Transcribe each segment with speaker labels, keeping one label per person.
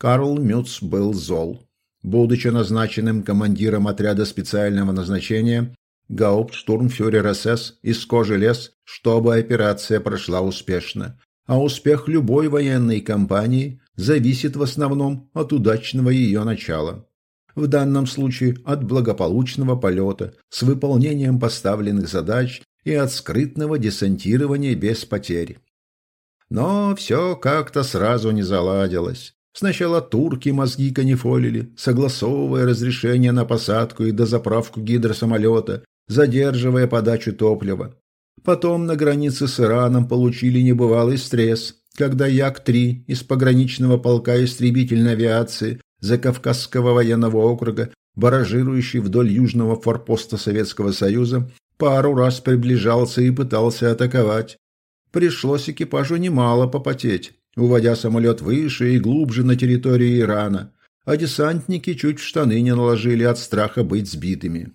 Speaker 1: Карл Мюц был зол. Будучи назначенным командиром отряда специального назначения, Гауптштурмфюрер СС из кожи лез, чтобы операция прошла успешно. А успех любой военной кампании зависит в основном от удачного ее начала. В данном случае от благополучного полета с выполнением поставленных задач и от скрытного десантирования без потерь. Но все как-то сразу не заладилось. Сначала турки мозги канифолили, согласовывая разрешение на посадку и дозаправку гидросамолета, задерживая подачу топлива. Потом на границе с Ираном получили небывалый стресс, когда Як-3 из пограничного полка истребительной авиации Закавказского военного округа, баражирующий вдоль южного форпоста Советского Союза, пару раз приближался и пытался атаковать. Пришлось экипажу немало попотеть, уводя самолет выше и глубже на территорию Ирана, а десантники чуть в штаны не наложили от страха быть сбитыми.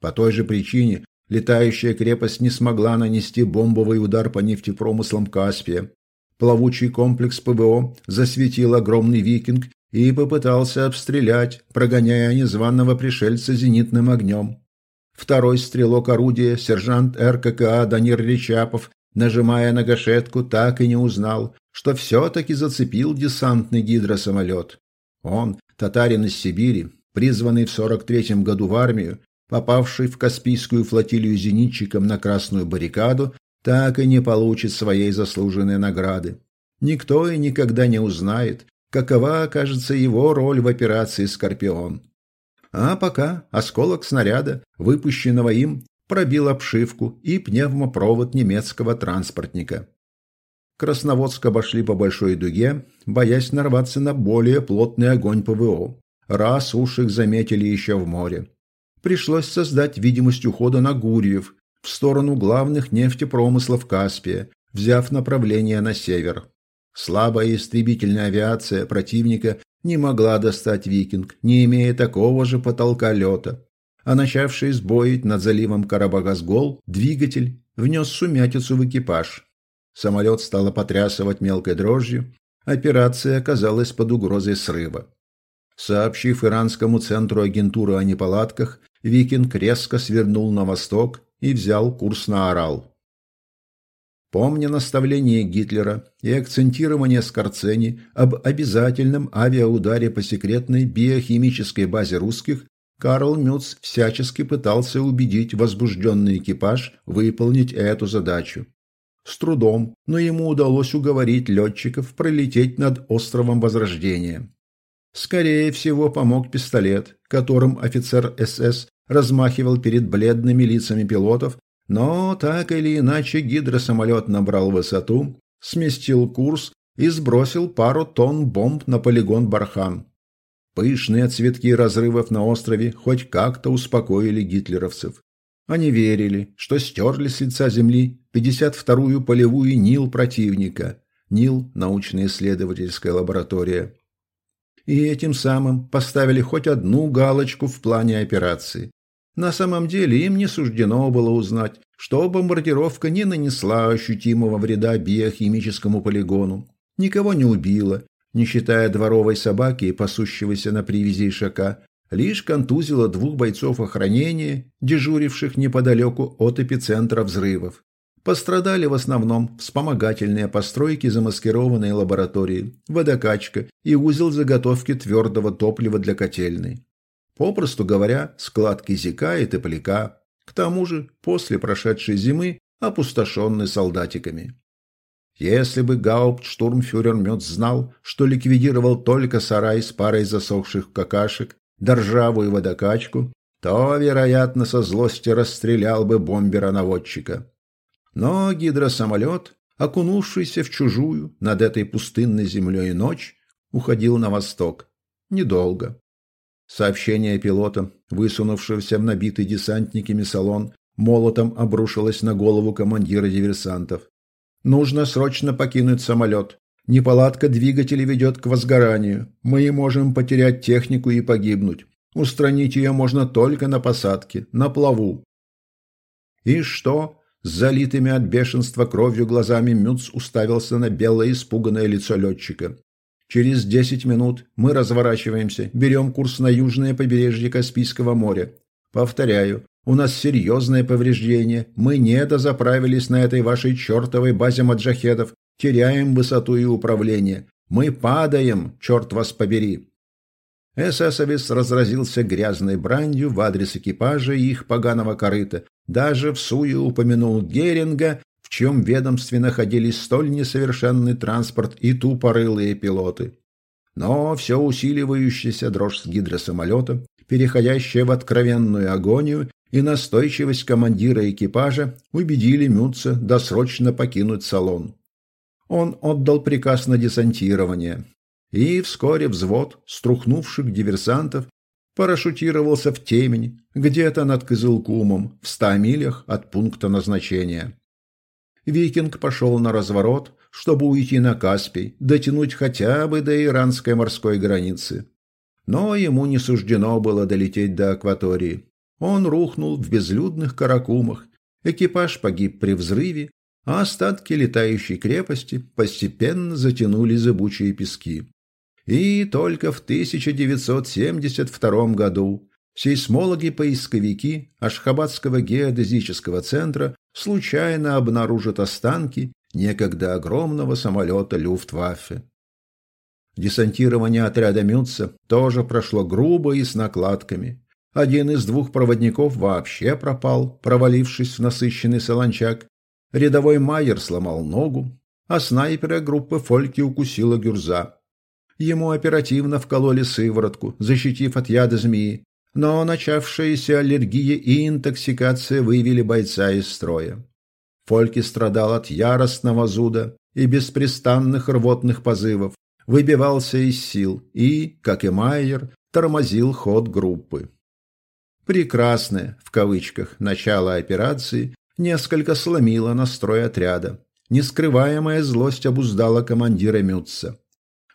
Speaker 1: По той же причине летающая крепость не смогла нанести бомбовый удар по нефтепромыслам Каспия. Плавучий комплекс ПВО засветил огромный викинг и попытался обстрелять, прогоняя незваного пришельца зенитным огнем. Второй стрелок орудия, сержант РККА Данир Речапов, нажимая на гашетку, так и не узнал, что все-таки зацепил десантный гидросамолет. Он, татарин из Сибири, призванный в 43-м году в армию, попавший в Каспийскую флотилию зенитчиком на Красную баррикаду, так и не получит своей заслуженной награды. Никто и никогда не узнает, какова окажется его роль в операции «Скорпион». А пока осколок снаряда, выпущенного им, пробил обшивку и пневмопровод немецкого транспортника. Красноводск обошли по большой дуге, боясь нарваться на более плотный огонь ПВО. Раз уж их заметили еще в море пришлось создать видимость ухода на Гурьев в сторону главных нефтепромыслов Каспия, взяв направление на север. Слабая истребительная авиация противника не могла достать «Викинг», не имея такого же потолка лета. А начавший сбоить над заливом Карабагазгол двигатель внес сумятицу в экипаж. Самолет стало потрясывать мелкой дрожью, операция оказалась под угрозой срыва. Сообщив иранскому центру агентуры о неполадках, Викинг резко свернул на восток и взял курс на Орал. Помня наставление Гитлера и акцентирование Скорцени об обязательном авиаударе по секретной биохимической базе русских, Карл Мюц всячески пытался убедить возбужденный экипаж выполнить эту задачу. С трудом, но ему удалось уговорить летчиков пролететь над островом Возрождения. Скорее всего, помог пистолет, которым офицер СС размахивал перед бледными лицами пилотов, но так или иначе гидросамолет набрал высоту, сместил курс и сбросил пару тонн бомб на полигон Бархан. Пышные цветки разрывов на острове хоть как-то успокоили гитлеровцев. Они верили, что стерли с лица земли 52-ю полевую НИЛ противника, НИЛ – научно-исследовательская лаборатория. И этим самым поставили хоть одну галочку в плане операции. На самом деле им не суждено было узнать, что бомбардировка не нанесла ощутимого вреда биохимическому полигону, никого не убила, не считая дворовой собаки и пасущегося на привязи ишака, лишь контузила двух бойцов охранения, дежуривших неподалеку от эпицентра взрывов. Пострадали в основном вспомогательные постройки замаскированной лаборатории, водокачка и узел заготовки твердого топлива для котельной. Попросту говоря, склад кизика и топляка, к тому же после прошедшей зимы опустошенный солдатиками. Если бы гауптштурмфюрер Мёц знал, что ликвидировал только сарай с парой засохших какашек, доржавую водокачку, то, вероятно, со злости расстрелял бы бомбера-наводчика. Но гидросамолет, окунувшийся в чужую над этой пустынной землей ночь, уходил на восток. Недолго. Сообщение пилота, высунувшегося в набитый десантниками салон, молотом обрушилось на голову командира диверсантов. «Нужно срочно покинуть самолет. Неполадка двигателя ведет к возгоранию. Мы можем потерять технику и погибнуть. Устранить ее можно только на посадке, на плаву». «И что?» С залитыми от бешенства кровью глазами Мюц уставился на белое испуганное лицо летчика. Через 10 минут мы разворачиваемся, берем курс на южное побережье Каспийского моря. Повторяю, у нас серьезное повреждение, мы не дозаправились на этой вашей чертовой базе маджахедов, теряем высоту и управление. Мы падаем, черт вас побери!» Эсэсовец разразился грязной бранью в адрес экипажа и их поганого корыта, даже в сую упомянул Геринга, в чем ведомстве находились столь несовершенный транспорт и тупорылые пилоты. Но все усиливающаяся дрожь с гидросамолета, переходящая в откровенную агонию и настойчивость командира экипажа убедили Мюца досрочно покинуть салон. Он отдал приказ на десантирование, и вскоре взвод струхнувших диверсантов парашютировался в темень, где-то над Кызылкумом, в ста милях от пункта назначения. Викинг пошел на разворот, чтобы уйти на Каспий, дотянуть хотя бы до иранской морской границы. Но ему не суждено было долететь до акватории. Он рухнул в безлюдных каракумах, экипаж погиб при взрыве, а остатки летающей крепости постепенно затянули зыбучие пески. И только в 1972 году сейсмологи-поисковики Ашхабадского геодезического центра случайно обнаружат останки некогда огромного самолета Люфтваффе. Десантирование отряда Мюца тоже прошло грубо и с накладками. Один из двух проводников вообще пропал, провалившись в насыщенный солончак. Рядовой Майер сломал ногу, а снайпера группы Фольки укусила гюрза. Ему оперативно вкололи сыворотку, защитив от яда змеи, но начавшаяся аллергия и интоксикация вывели бойца из строя. Фольки страдал от яростного зуда и беспрестанных рвотных позывов, выбивался из сил и, как и Майер, тормозил ход группы. «Прекрасное», в кавычках, начало операции несколько сломило настрой отряда. Нескрываемая злость обуздала командира Мютца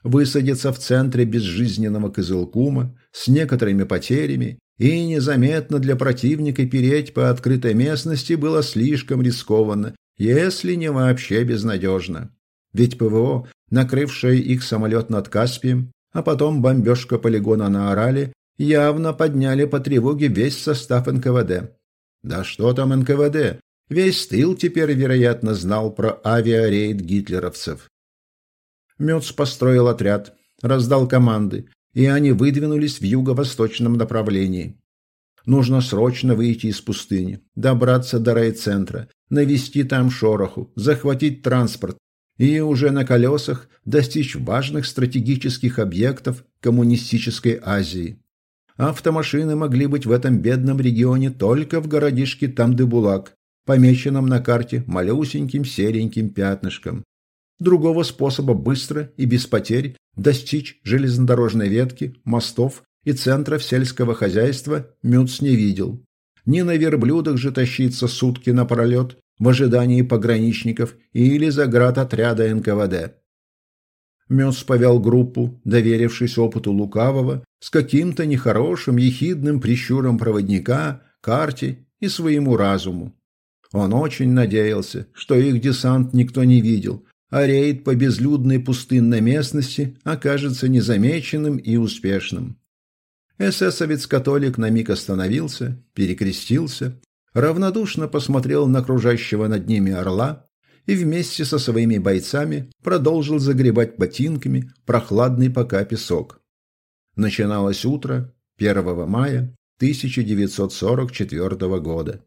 Speaker 1: высадиться в центре безжизненного Кызылкума с некоторыми потерями и незаметно для противника переть по открытой местности было слишком рискованно, если не вообще безнадежно. Ведь ПВО, накрывшее их самолет над Каспием, а потом бомбежка полигона на Орале, явно подняли по тревоге весь состав НКВД. Да что там НКВД? Весь тыл теперь, вероятно, знал про авиарейд гитлеровцев. Мёц построил отряд, раздал команды, и они выдвинулись в юго-восточном направлении. Нужно срочно выйти из пустыни, добраться до райцентра, навести там шороху, захватить транспорт и уже на колесах достичь важных стратегических объектов коммунистической Азии. Автомашины могли быть в этом бедном регионе только в городишке Тамдыбулак, помеченном на карте малюсеньким сереньким пятнышком. Другого способа быстро и без потерь достичь железнодорожной ветки, мостов и центров сельского хозяйства Мюц не видел. Не на верблюдах же тащиться сутки напролет в ожидании пограничников или заград отряда НКВД. Мёс повел группу, доверившись опыту лукавого, с каким-то нехорошим ехидным прищуром проводника, карте и своему разуму. Он очень надеялся, что их десант никто не видел, а рейд по безлюдной пустынной местности окажется незамеченным и успешным. Эсэсовец-католик на миг остановился, перекрестился, равнодушно посмотрел на окружающего над ними орла и вместе со своими бойцами продолжил загребать ботинками прохладный пока песок. Начиналось утро 1 мая 1944 года.